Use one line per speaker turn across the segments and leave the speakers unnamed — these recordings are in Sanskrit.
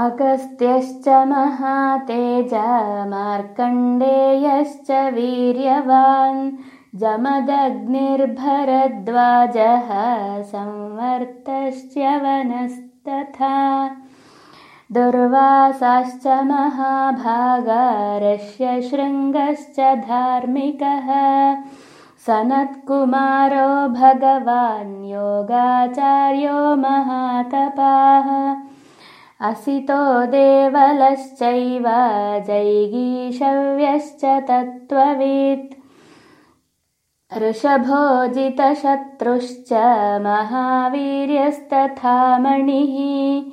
अगस्त्यश्च मार्कण्डेयश्च वीर्यवान् जमदग्निर्भरद्वाजः संवर्तश्च्यवनस्तथा दुर्वासाश्च महाभागारस्य शृङ्गश्च धार्मिकः सनत्कुमारो भगवान् योगाचार्यो महातपाः असितो देवलश्चैव जैगीषव्यश्च तत्त्ववित्। ऋषभोजितशत्रुश्च महावीर्यस्तथा मणिः।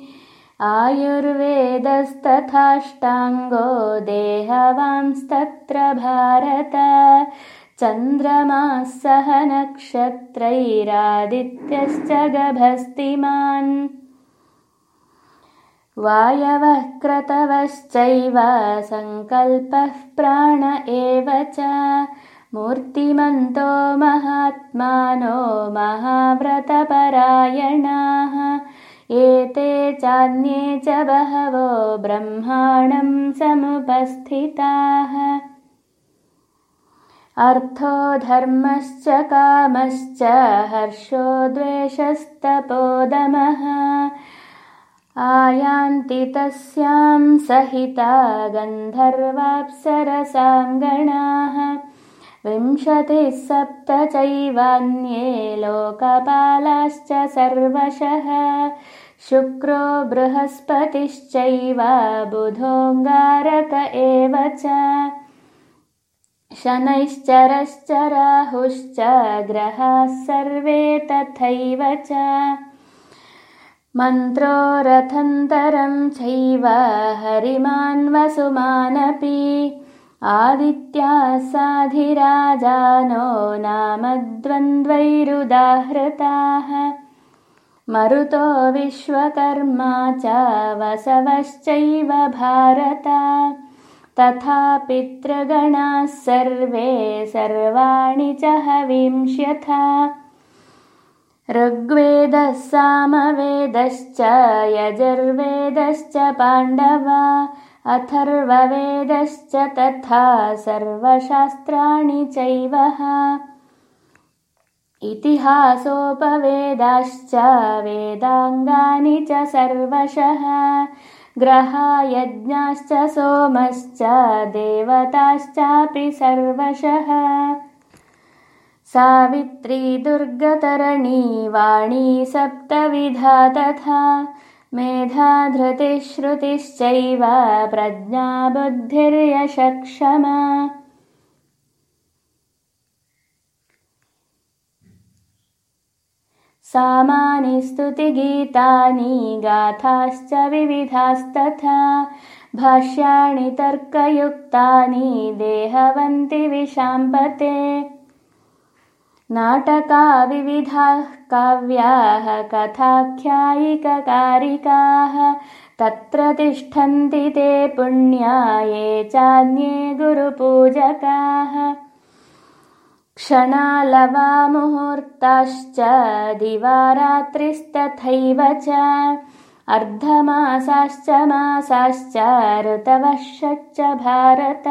आयुर्वेदस्तथाष्टाङ्गो देहवांस्तत्र भारत। चन्द्रमाः सह नक्षत्रैरादित्यश्च गभस्तिमान् वायवः क्रतवश्चैव सङ्कल्पः प्राण एव च। मूर्तिमन्तो महात्मानो महाव्रतपरायणाः। एते चान्ये च बहवो ब्रह्माणं समुपस्थिताः। अर्थो धर्मश्च कामश्च हर्षो द्वेषस्तपोदमः आयान्ति तस्यां सहिता गन्धर्वाप्सरसाङ्गणाः विंशतिः सप्त चैवान्ये लोकपालाश्च सर्वशः। शुक्रो बृहस्पतिश्चैव बुधोऽङ्गारक एव च। शनैश्चरश्च राहुश्च ग्रहाः सर्वे तथैव च मन्त्रो रथन्तरं चैव हरिमान्वसुमानपि। आदित्याः साधिराजानो नाम द्वन्द्वैरुदाहृताः। मरुतो विश्वकर्मा च वसवश्चैव भारता। तथा पितृगणाः सर्वे सर्वाणि च हविंष्यथा ऋग्वेदः सामवेदश्च यजुर्वेदश्च पाण्डवा अथर्ववेदश्च तथा सर्वशास्त्राणि चैव। इतिहासोपवेदाश्च वेदाङ्गानि च सर्वशः ग्रहायज्ञाश्च सोमश्च देवताश्चापि सर्वशः सावित्री दुर्गतरणी वाणी सप्तविधा तथा मेधाधृतिश्रुतिश्चैव प्रज्ञा बुद्धिर्यशक्षमा। सामानि स्तुतिगीतानि गाथाश्च विविधास्तथा भाष्याणि तर्कयुक्तानि देहवन्ति विशाम्पते नाटका विविधाः काव्याः कथाख्यायिककारिकाः तत्र तिष्ठन्ति ते पुण्याये चान्ये गुरुपूजकाः। क्षणालवामुहूर्ताश्च दिवारात्रिस्तथैव च अर्धमासाश्च मासाश्च ऋतवश्च भारत